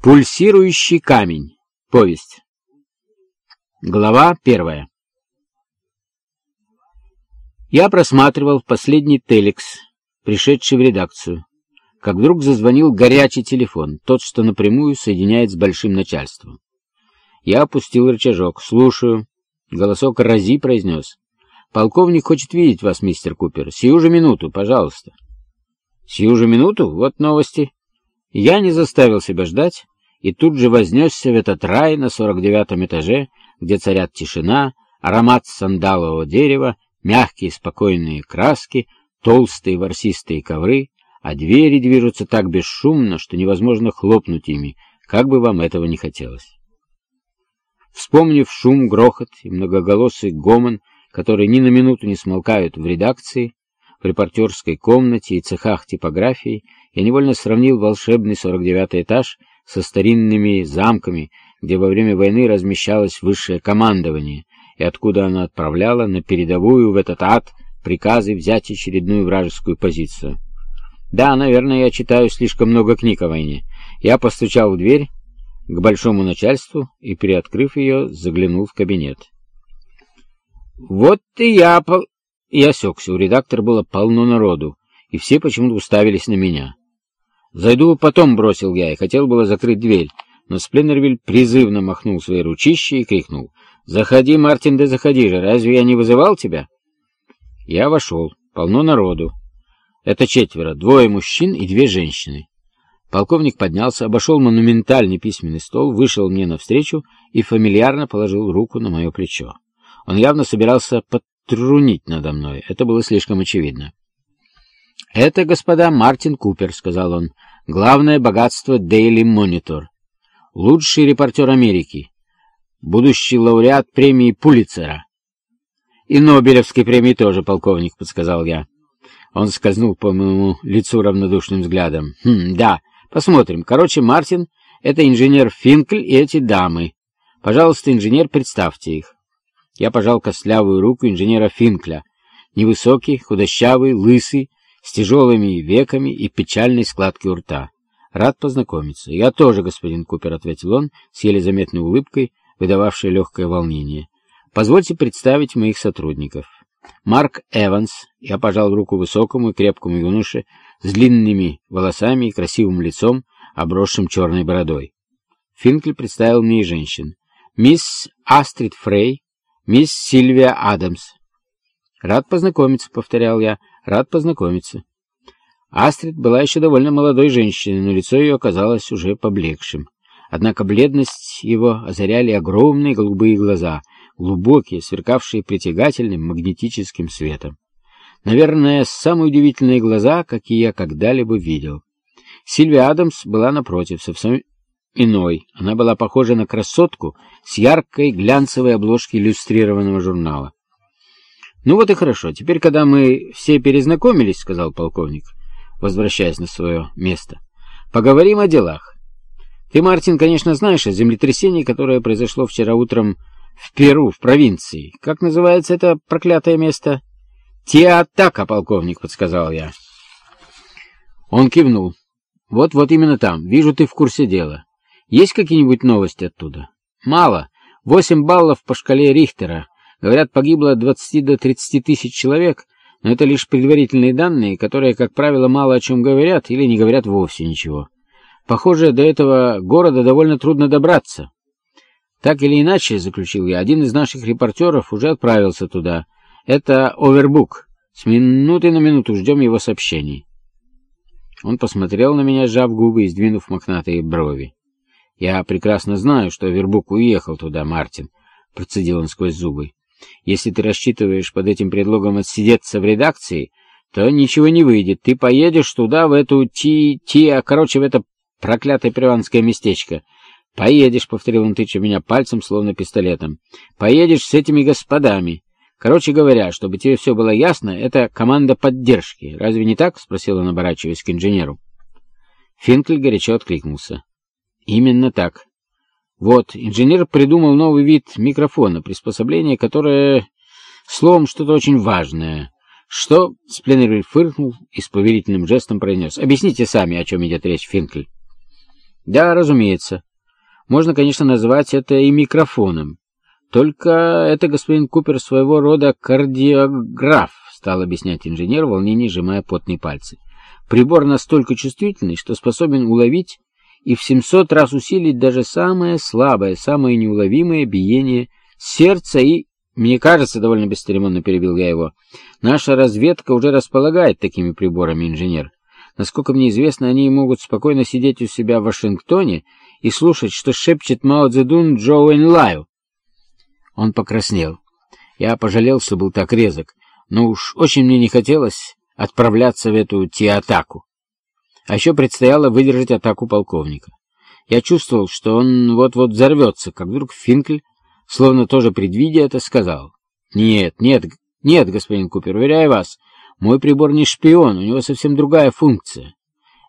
Пульсирующий камень. Повесть. Глава первая. Я просматривал последний телекс, пришедший в редакцию, как вдруг зазвонил горячий телефон, тот, что напрямую соединяет с большим начальством. Я опустил рычажок. «Слушаю». Голосок Рази произнес. «Полковник хочет видеть вас, мистер Купер. Сию же минуту, пожалуйста». «Сию же минуту? Вот новости». Я не заставил себя ждать и тут же вознесся в этот рай на сорок девятом этаже, где царят тишина, аромат сандалового дерева, мягкие спокойные краски, толстые ворсистые ковры, а двери движутся так бесшумно, что невозможно хлопнуть ими, как бы вам этого не хотелось. Вспомнив шум, грохот и многоголосый гомон, которые ни на минуту не смолкают в редакции, в репортерской комнате и цехах типографии, я невольно сравнил волшебный 49-й этаж со старинными замками, где во время войны размещалось высшее командование, и откуда оно отправляло на передовую в этот ад приказы взять очередную вражескую позицию. Да, наверное, я читаю слишком много книг о войне. Я постучал в дверь к большому начальству и, приоткрыв ее, заглянул в кабинет. «Вот и я...» И осекся. У редактора было полно народу, и все почему-то уставились на меня. «Зайду потом», — бросил я, и хотел было закрыть дверь, но Спленнервиль призывно махнул своей ручищей и крикнул. «Заходи, Мартин, да заходи же, разве я не вызывал тебя?» Я вошел. Полно народу. Это четверо, двое мужчин и две женщины. Полковник поднялся, обошел монументальный письменный стол, вышел мне навстречу и фамильярно положил руку на мое плечо. Он явно собирался подтрунить надо мной. Это было слишком очевидно. «Это, господа, Мартин Купер», — сказал он, — «главное богатство Daily Monitor, лучший репортер Америки, будущий лауреат премии Пулицера». «И Нобелевской премии тоже, полковник», — подсказал я. Он скользнул по моему лицу равнодушным взглядом. «Хм, да, посмотрим. Короче, Мартин — это инженер Финкль и эти дамы. Пожалуйста, инженер, представьте их». Я пожал костлявую руку инженера Финкля. Невысокий, худощавый, лысый, с тяжелыми веками и печальной складкой у рта. «Рад познакомиться». «Я тоже, господин Купер», — ответил он с еле заметной улыбкой, выдававшей легкое волнение. «Позвольте представить моих сотрудников». Марк Эванс, я пожал руку высокому и крепкому юноше с длинными волосами и красивым лицом, обросшим черной бородой. Финкель представил мне и женщин. Мисс Астрид Фрей, мисс Сильвия Адамс. «Рад познакомиться», — повторял я, — «рад познакомиться». Астрид была еще довольно молодой женщиной, но лицо ее оказалось уже поблекшим. Однако бледность его озаряли огромные голубые глаза, глубокие, сверкавшие притягательным магнетическим светом. Наверное, самые удивительные глаза, какие я когда-либо видел. Сильвия Адамс была, напротив, совсем иной. Она была похожа на красотку с яркой глянцевой обложки иллюстрированного журнала. «Ну вот и хорошо. Теперь, когда мы все перезнакомились, — сказал полковник, возвращаясь на свое место, — поговорим о делах. Ты, Мартин, конечно, знаешь о землетрясении, которое произошло вчера утром в Перу, в провинции. Как называется это проклятое место? Театака, полковник, подсказал я. Он кивнул. Вот-вот именно там. Вижу, ты в курсе дела. Есть какие-нибудь новости оттуда? Мало. Восемь баллов по шкале Рихтера. Говорят, погибло от 20 до 30 тысяч человек, но это лишь предварительные данные, которые, как правило, мало о чем говорят или не говорят вовсе ничего. Похоже, до этого города довольно трудно добраться. Так или иначе, заключил я, один из наших репортеров уже отправился туда. Это Овербук. С минуты на минуту ждем его сообщений. Он посмотрел на меня, сжав губы и сдвинув мохнатые брови. «Я прекрасно знаю, что Овербук уехал туда, Мартин», — процедил он сквозь зубы. «Если ты рассчитываешь под этим предлогом отсидеться в редакции, то ничего не выйдет. Ты поедешь туда, в эту ти-ти, а короче, в это проклятое перуанское местечко. Поедешь, — повторил он, тыча меня пальцем, словно пистолетом. Поедешь с этими господами. Короче говоря, чтобы тебе все было ясно, это команда поддержки. Разве не так? — спросил он, оборачиваясь к инженеру. Финкель горячо откликнулся. Именно так. Вот, инженер придумал новый вид микрофона, приспособление, которое... Словом, что-то очень важное. Что? Спленнервиль фыркнул и с поверительным жестом произнес. Объясните сами, о чем идет речь, Финкель. Да, разумеется. Можно, конечно, назвать это и микрофоном. Только это, господин Купер, своего рода кардиограф, стал объяснять инженер, в волнении сжимая потные пальцы. Прибор настолько чувствительный, что способен уловить и в 700 раз усилить даже самое слабое, самое неуловимое биение сердца и... Мне кажется, довольно бесцеремонно перебил я его, наша разведка уже располагает такими приборами, инженер. Насколько мне известно, они могут спокойно сидеть у себя в Вашингтоне и слушать, что шепчет Мао Цзэдун Джоу Лаю. Он покраснел. Я пожалел, что был так резок, но уж очень мне не хотелось отправляться в эту театаку. А еще предстояло выдержать атаку полковника. Я чувствовал, что он вот-вот взорвется, как вдруг Финкль, словно тоже предвидя это, сказал. «Нет, нет, нет, господин Купер, уверяю вас, мой прибор не шпион, у него совсем другая функция.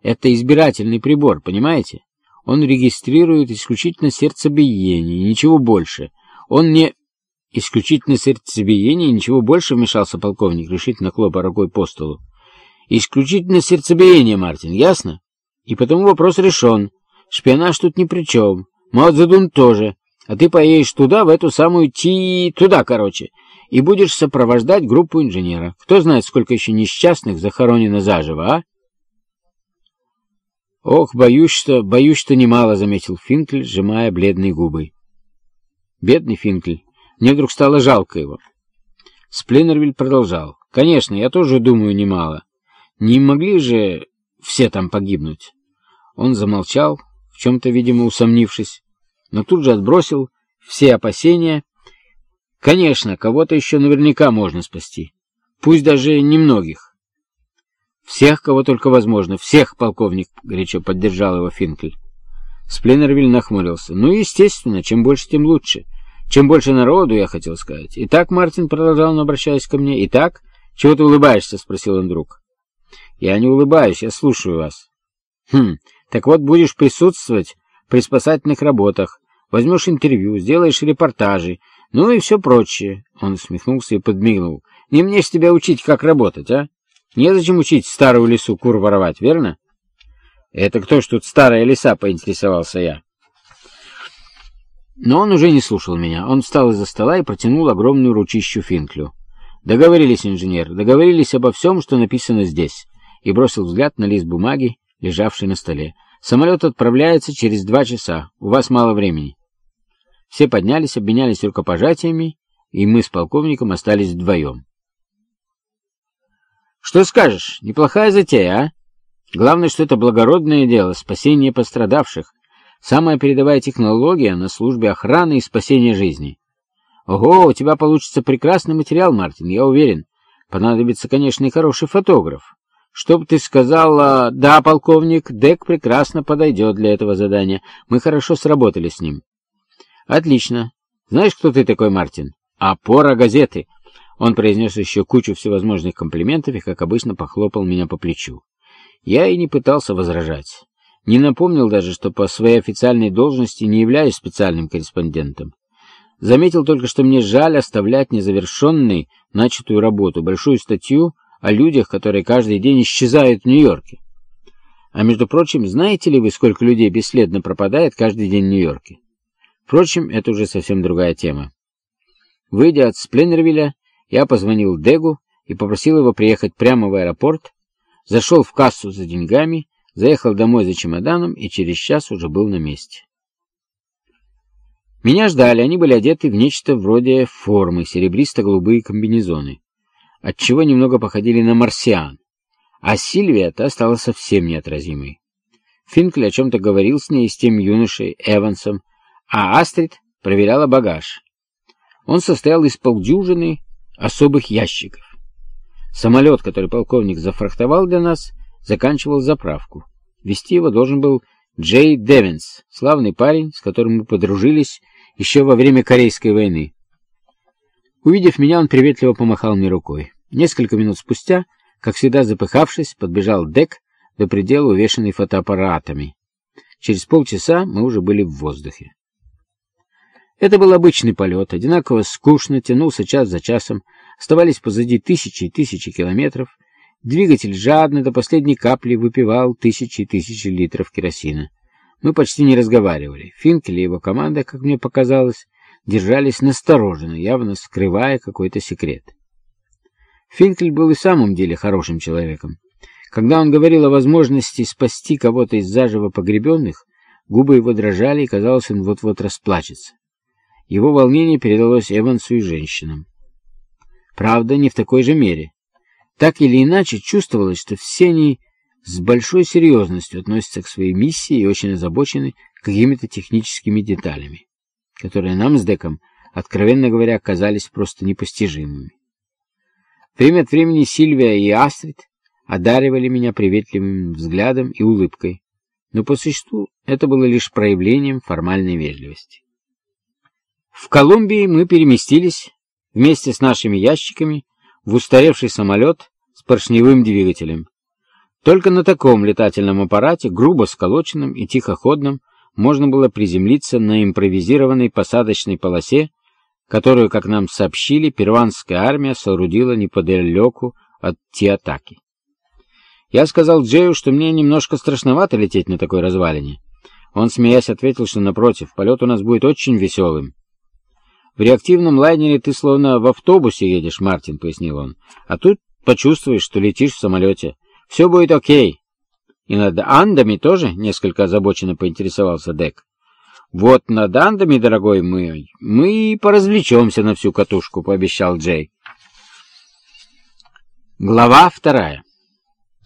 Это избирательный прибор, понимаете? Он регистрирует исключительно сердцебиение, ничего больше. Он не... Исключительно сердцебиение, ничего больше, вмешался полковник, решительно хлопая рукой по столу. Исключительно сердцебиение, Мартин, ясно? И потому вопрос решен. Шпионаж тут ни при чем. Мао Цзэдун тоже. А ты поедешь туда, в эту самую Ти... туда, короче, и будешь сопровождать группу инженера. Кто знает, сколько еще несчастных захоронено заживо, а? Ох, боюсь, что... боюсь, что немало, — заметил Финкль, сжимая бледные губы. Бедный Финкль. Мне вдруг стало жалко его. Спленнервиль продолжал. Конечно, я тоже думаю немало. Не могли же все там погибнуть? Он замолчал, в чем-то, видимо, усомнившись, но тут же отбросил все опасения. Конечно, кого-то еще наверняка можно спасти, пусть даже немногих. Всех, кого только возможно, всех, полковник, горячо поддержал его Финкель. Спленнервиль нахмурился. Ну, естественно, чем больше, тем лучше. Чем больше народу, я хотел сказать. Итак, Мартин продолжал, обращаясь ко мне. Итак, чего ты улыбаешься? спросил он вдруг. Я не улыбаюсь, я слушаю вас. Хм, так вот будешь присутствовать при спасательных работах, возьмешь интервью, сделаешь репортажи, ну и все прочее. Он усмехнулся и подмигнул. Не мне ж тебя учить, как работать, а? Незачем учить старую лесу кур воровать, верно? Это кто ж тут старая лиса, поинтересовался я. Но он уже не слушал меня. Он встал из-за стола и протянул огромную ручищу Финклю. Договорились, инженер, договорились обо всем, что написано здесь и бросил взгляд на лист бумаги, лежавший на столе. «Самолет отправляется через два часа. У вас мало времени». Все поднялись, обменялись рукопожатиями, и мы с полковником остались вдвоем. «Что скажешь? Неплохая затея, а? Главное, что это благородное дело, спасение пострадавших. Самая передовая технология на службе охраны и спасения жизни. Ого, у тебя получится прекрасный материал, Мартин, я уверен. Понадобится, конечно, и хороший фотограф. Чтоб ты сказала, да, полковник, Дек прекрасно подойдет для этого задания. Мы хорошо сработали с ним. Отлично. Знаешь, кто ты такой, Мартин? Опора газеты. Он произнес еще кучу всевозможных комплиментов и, как обычно, похлопал меня по плечу. Я и не пытался возражать. Не напомнил даже, что по своей официальной должности не являюсь специальным корреспондентом. Заметил только, что мне жаль оставлять незавершенной начатую работу, большую статью о людях, которые каждый день исчезают в Нью-Йорке. А между прочим, знаете ли вы, сколько людей бесследно пропадает каждый день в Нью-Йорке? Впрочем, это уже совсем другая тема. Выйдя от Спленнервилля, я позвонил Дегу и попросил его приехать прямо в аэропорт, зашел в кассу за деньгами, заехал домой за чемоданом и через час уже был на месте. Меня ждали, они были одеты в нечто вроде формы, серебристо-голубые комбинезоны отчего немного походили на марсиан, а Сильвия та стала совсем неотразимой. Финкли о чем-то говорил с ней с тем юношей Эвансом, а Астрид проверяла багаж. Он состоял из полдюжины особых ящиков. Самолет, который полковник зафрахтовал для нас, заканчивал заправку. Вести его должен был Джей Девинс, славный парень, с которым мы подружились еще во время Корейской войны. Увидев меня, он приветливо помахал мне рукой. Несколько минут спустя, как всегда запыхавшись, подбежал Дек до предела, увешанный фотоаппаратами. Через полчаса мы уже были в воздухе. Это был обычный полет, одинаково скучно, тянулся час за часом, оставались позади тысячи и тысячи километров, двигатель жадно до последней капли выпивал тысячи и тысячи литров керосина. Мы почти не разговаривали. Финкель и его команда, как мне показалось, держались настороженно, явно скрывая какой-то секрет. Финкель был и в самом деле хорошим человеком. Когда он говорил о возможности спасти кого-то из заживо погребенных, губы его дрожали, и, казалось, он вот-вот расплачется. Его волнение передалось Эвансу и женщинам. Правда, не в такой же мере. Так или иначе, чувствовалось, что все они с большой серьезностью относятся к своей миссии и очень озабочены какими-то техническими деталями, которые нам с Деком, откровенно говоря, казались просто непостижимыми. Время от времени Сильвия и Астрид одаривали меня приветливым взглядом и улыбкой, но по существу это было лишь проявлением формальной вежливости. В Колумбии мы переместились вместе с нашими ящиками в устаревший самолет с поршневым двигателем. Только на таком летательном аппарате, грубо сколоченном и тихоходном, можно было приземлиться на импровизированной посадочной полосе, которую, как нам сообщили, перуанская армия соорудила неподалеку от Тиатаки. Я сказал Джею, что мне немножко страшновато лететь на такой развалине. Он, смеясь, ответил, что, напротив, полет у нас будет очень веселым. «В реактивном лайнере ты словно в автобусе едешь, Мартин», — пояснил он. «А тут почувствуешь, что летишь в самолете. Все будет окей». «И над Андами тоже?» — несколько озабоченно поинтересовался Дек. «Вот над Андами, дорогой мой, мы поразвлечемся на всю катушку», — пообещал Джей. Глава вторая.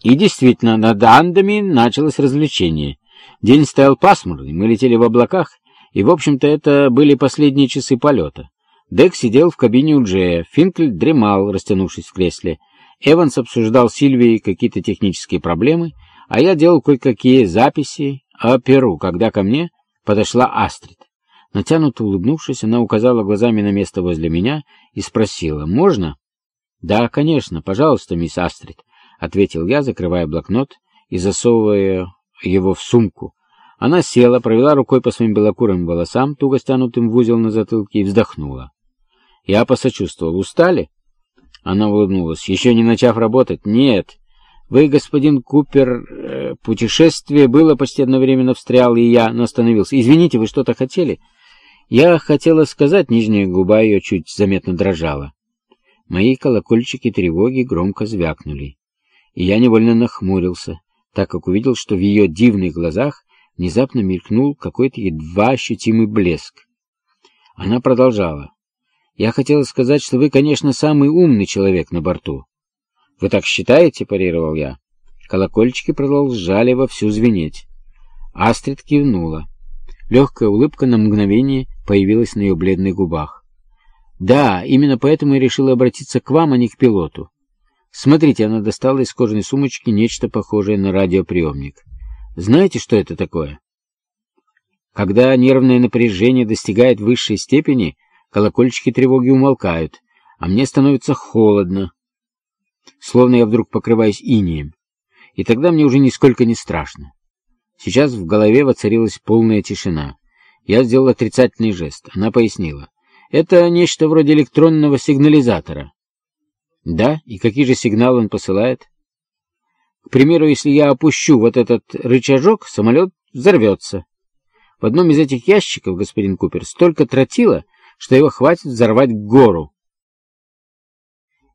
И действительно, над Андами началось развлечение. День стоял пасмурный, мы летели в облаках, и, в общем-то, это были последние часы полета. Дек сидел в кабине у Джея, Финкль дремал, растянувшись в кресле. Эванс обсуждал с Сильвией какие-то технические проблемы, а я делал кое-какие записи о Перу, когда ко мне подошла Астрид. Натянуто улыбнувшись, она указала глазами на место возле меня и спросила, «Можно?» «Да, конечно, пожалуйста, мисс Астрид», — ответил я, закрывая блокнот и засовывая его в сумку. Она села, провела рукой по своим белокурым волосам, туго стянутым в узел на затылке, и вздохнула. Я посочувствовал. «Устали?» Она улыбнулась. «Еще не начав работать?» «Нет. Вы, господин Купер, э, путешествие было почти одновременно встрял, и я, но остановился. Извините, вы что-то хотели?» Я хотела сказать, нижняя губа ее чуть заметно дрожала. Мои колокольчики тревоги громко звякнули и я невольно нахмурился, так как увидел, что в ее дивных глазах внезапно мелькнул какой-то едва ощутимый блеск. Она продолжала. «Я хотела сказать, что вы, конечно, самый умный человек на борту». «Вы так считаете?» — парировал я. Колокольчики продолжали вовсю звенеть. Астрид кивнула. Легкая улыбка на мгновение появилась на ее бледных губах. «Да, именно поэтому я решила обратиться к вам, а не к пилоту. Смотрите, она достала из кожаной сумочки нечто похожее на радиоприемник. Знаете, что это такое? Когда нервное напряжение достигает высшей степени, колокольчики тревоги умолкают, а мне становится холодно, словно я вдруг покрываюсь инием. И тогда мне уже нисколько не страшно. Сейчас в голове воцарилась полная тишина. Я сделал отрицательный жест. Она пояснила. Это нечто вроде электронного сигнализатора. Да, и какие же сигналы он посылает? К примеру, если я опущу вот этот рычажок, самолет взорвется. В одном из этих ящиков, господин Купер, столько тротила, что его хватит взорвать гору.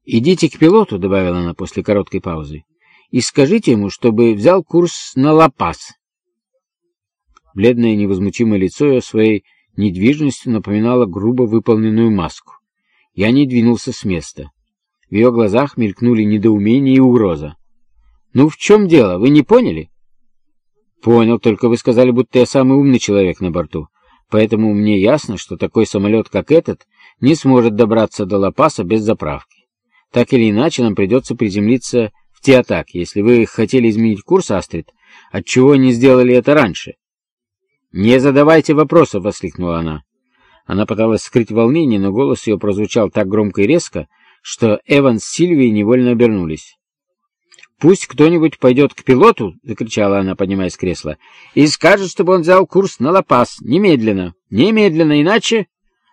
«Идите к пилоту», — добавила она после короткой паузы, «и скажите ему, чтобы взял курс на Ла-Пас». Бледное невозмутимое лицо ее своей недвижностью напоминало грубо выполненную маску. Я не двинулся с места. В ее глазах мелькнули недоумение и угроза. «Ну, в чем дело? Вы не поняли?» «Понял, только вы сказали, будто я самый умный человек на борту. Поэтому мне ясно, что такой самолет, как этот, не сможет добраться до Лапаса без заправки. Так или иначе, нам придется приземлиться в Театак. Если вы хотели изменить курс, Астрид, отчего не сделали это раньше?» «Не задавайте вопросов!» — воскликнула она. Она пыталась скрыть волнение, но голос ее прозвучал так громко и резко, что Эван с Сильвией невольно обернулись. «Пусть кто-нибудь пойдет к пилоту!» — закричала она, поднимаясь с кресла. «И скажет, чтобы он взял курс на Лапас. Немедленно! Немедленно! Иначе...»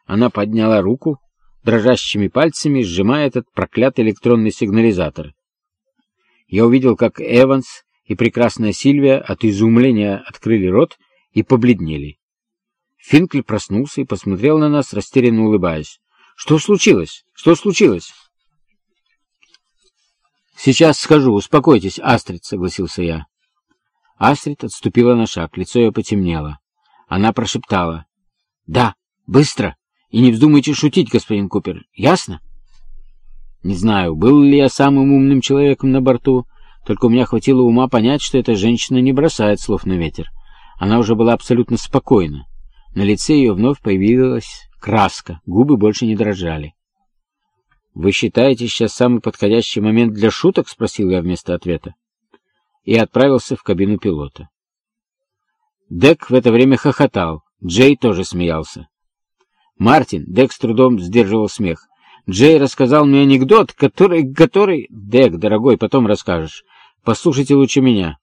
Она подняла руку, дрожащими пальцами сжимая этот проклятый электронный сигнализатор. Я увидел, как Эванс и прекрасная Сильвия от изумления открыли рот и побледнели. Финкль проснулся и посмотрел на нас, растерянно улыбаясь. «Что случилось? Что случилось?» «Сейчас скажу. Успокойтесь, Астрид», — согласился я. Астрид отступила на шаг, лицо ее потемнело. Она прошептала. «Да, быстро! И не вздумайте шутить, господин Купер, ясно?» Не знаю, был ли я самым умным человеком на борту, только у меня хватило ума понять, что эта женщина не бросает слов на ветер. Она уже была абсолютно спокойна. На лице ее вновь появилась краска, губы больше не дрожали. «Вы считаете сейчас самый подходящий момент для шуток?» — спросил я вместо ответа. И отправился в кабину пилота. Дек в это время хохотал. Джей тоже смеялся. Мартин, Дек с трудом сдерживал смех. Джей рассказал мне анекдот, который... который... Дек, дорогой, потом расскажешь. Послушайте лучше меня.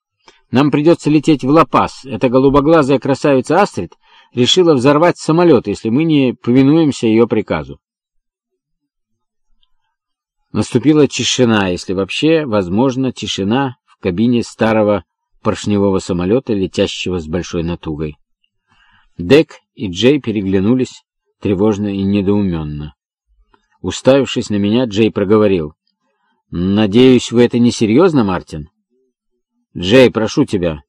Нам придется лететь в Ла-Пас. Эта голубоглазая красавица Астрид решила взорвать самолет, если мы не повинуемся ее приказу. Наступила тишина, если вообще возможно тишина в кабине старого поршневого самолета, летящего с большой натугой. Дек и Джей переглянулись тревожно и недоуменно. Уставившись на меня, Джей проговорил. «Надеюсь, вы это не серьезно, Мартин?» «Джей, прошу тебя».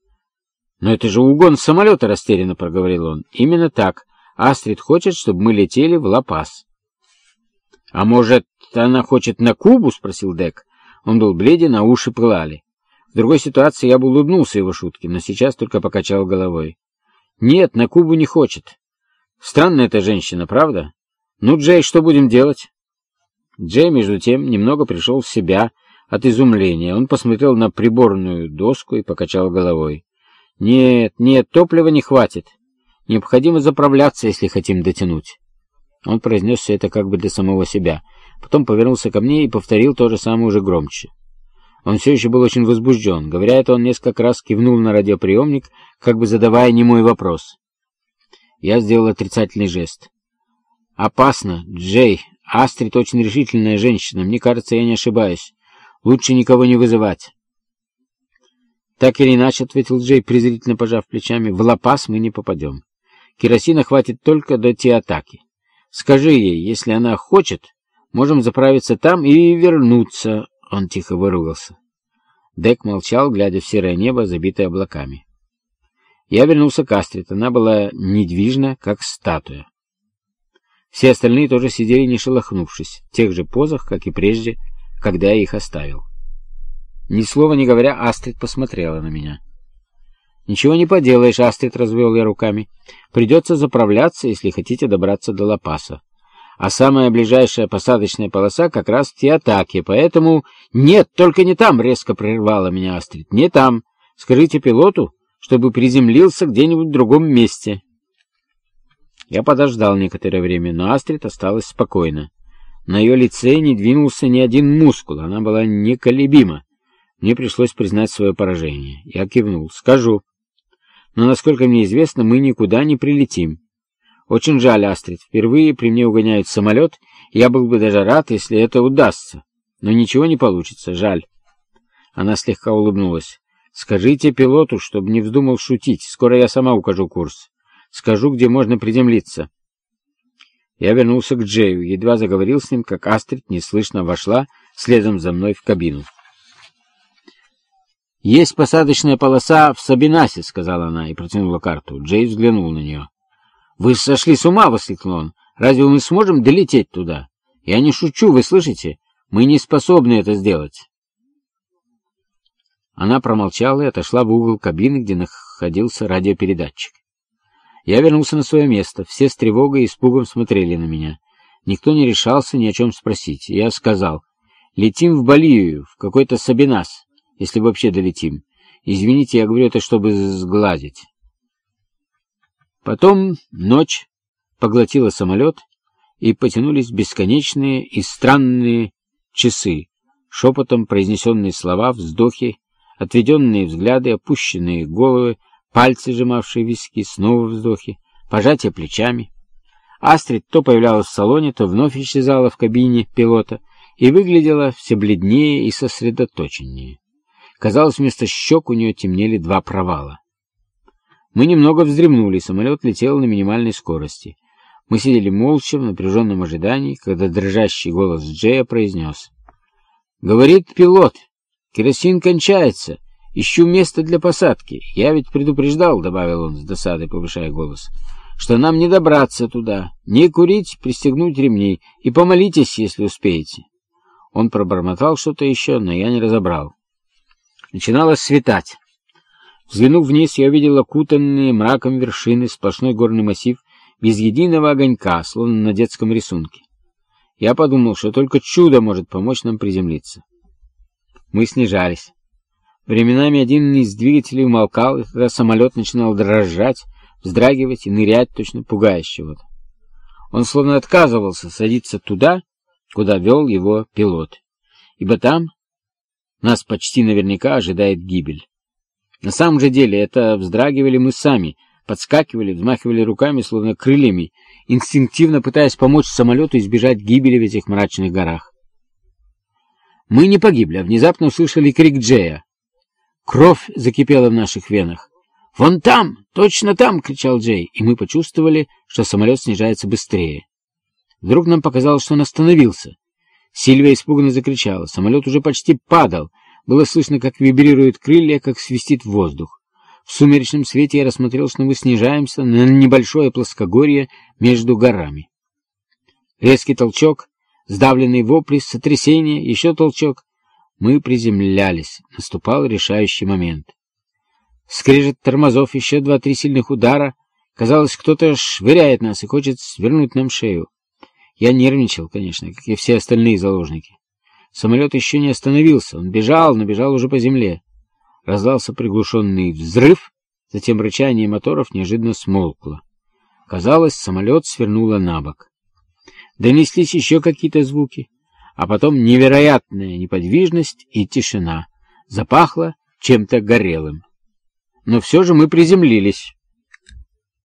«Но это же угон самолета», — растерянно проговорил он. «Именно так. Астрид хочет, чтобы мы летели в Ла-Пас». «А может, она хочет на Кубу?» — спросил Дек. Он был бледен, а уши пылали. В другой ситуации я бы улыбнулся его шутке, но сейчас только покачал головой. «Нет, на Кубу не хочет. Странная эта женщина, правда? Ну, Джей, что будем делать?» Джей, между тем, немного пришел в себя от изумления. Он посмотрел на приборную доску и покачал головой. «Нет, нет, топлива не хватит. Необходимо заправляться, если хотим дотянуть». Он произнес все это как бы для самого себя. Потом повернулся ко мне и повторил то же самое уже громче. Он все еще был очень возбужден. Говоря это, он несколько раз кивнул на радиоприемник, как бы задавая немой вопрос. Я сделал отрицательный жест. «Опасно, Джей. Астрид очень решительная женщина. Мне кажется, я не ошибаюсь. Лучше никого не вызывать». «Так или иначе», — ответил Джей, презрительно пожав плечами, — «в Лапас мы не попадем. Керосина хватит только до Тиатаки. Скажи ей, если она хочет, можем заправиться там и вернуться. Он тихо выругался. Дек молчал, глядя в серое небо, забитое облаками. Я вернулся к Астрид. Она была недвижна, как статуя. Все остальные тоже сидели, не шелохнувшись, в тех же позах, как и прежде, когда я их оставил. Ни слова не говоря, Астрид посмотрела на меня. «Ничего не поделаешь, Астрид», — развел я руками. «Придется заправляться, если хотите добраться до Лапаса. А самая ближайшая посадочная полоса как раз в Тиатаке, поэтому...» «Нет, только не там!» — резко прервала меня Астрид. «Не там. Скажите пилоту, чтобы приземлился где-нибудь в другом месте». Я подождал некоторое время, но Астрид осталась спокойна. На ее лице не двинулся ни один мускул, она была неколебима. Мне пришлось признать свое поражение. Я кивнул. «Скажу» но, насколько мне известно, мы никуда не прилетим. Очень жаль, Астрид, впервые при мне угоняют самолет, и я был бы даже рад, если это удастся. Но ничего не получится, жаль. Она слегка улыбнулась. Скажите пилоту, чтобы не вздумал шутить, скоро я сама укажу курс. Скажу, где можно приземлиться. Я вернулся к Джею, едва заговорил с ним, как Астрид неслышно вошла следом за мной в кабину. «Есть посадочная полоса в Сабинасе», — сказала она и протянула карту. Джей взглянул на нее. «Вы сошли с ума!» — воскликнул он. «Разве мы сможем долететь туда? Я не шучу, вы слышите? Мы не способны это сделать». Она промолчала и отошла в угол кабины, где находился радиопередатчик. Я вернулся на свое место. Все с тревогой и испугом смотрели на меня. Никто не решался ни о чем спросить. Я сказал, «Летим в Боливию, в какой-то Сабинас» если вообще долетим. Извините, я говорю это, чтобы сгладить. Потом ночь поглотила самолет, и потянулись бесконечные и странные часы, шепотом произнесенные слова, вздохи, отведенные взгляды, опущенные головы, пальцы, сжимавшие виски, снова вздохи, пожатие плечами. Астрид то появлялась в салоне, то вновь исчезала в кабине пилота и выглядела все бледнее и сосредоточеннее. Казалось, вместо щек у нее темнели два провала. Мы немного вздремнули, самолет летел на минимальной скорости. Мы сидели молча в напряженном ожидании, когда дрожащий голос Джея произнес. «Говорит пилот, керосин кончается. Ищу место для посадки. Я ведь предупреждал, — добавил он с досадой, повышая голос, — что нам не добраться туда. Не курить, пристегнуть ремней и помолитесь, если успеете». Он пробормотал что-то еще, но я не разобрал. Начинало светать. Взглянув вниз, я увидел окутанные мраком вершины, сплошной горный массив, без единого огонька, словно на детском рисунке. Я подумал, что только чудо может помочь нам приземлиться. Мы снижались. Временами один из двигателей умолкал, и тогда самолет начинал дрожать, вздрагивать и нырять, точно пугая чего-то. Он словно отказывался садиться туда, куда вел его пилот, ибо там нас почти наверняка ожидает гибель. На самом же деле это вздрагивали мы сами, подскакивали, взмахивали руками, словно крыльями, инстинктивно пытаясь помочь самолету избежать гибели в этих мрачных горах. Мы не погибли, а внезапно услышали крик Джея. Кровь закипела в наших венах. «Вон там! Точно там!» — кричал Джей, и мы почувствовали, что самолет снижается быстрее. Вдруг нам показалось, что он остановился. Сильвия испуганно закричала. Самолет уже почти падал. Было слышно, как вибрируют крылья, как свистит воздух. В сумеречном свете я рассмотрел, что мы снижаемся на небольшое плоскогорье между горами. Резкий толчок, сдавленный вопли, сотрясение, еще толчок. Мы приземлялись. Наступал решающий момент. Скрежет тормозов, еще два-три сильных удара. Казалось, кто-то швыряет нас и хочет свернуть нам шею. Я нервничал, конечно, как и все остальные заложники. Самолет еще не остановился. Он бежал, но бежал уже по земле. Раздался приглушенный взрыв, затем рычание моторов неожиданно смолкло. Казалось, самолет свернуло на бок. Донеслись еще какие-то звуки, а потом невероятная неподвижность и тишина. Запахло чем-то горелым. Но все же мы приземлились.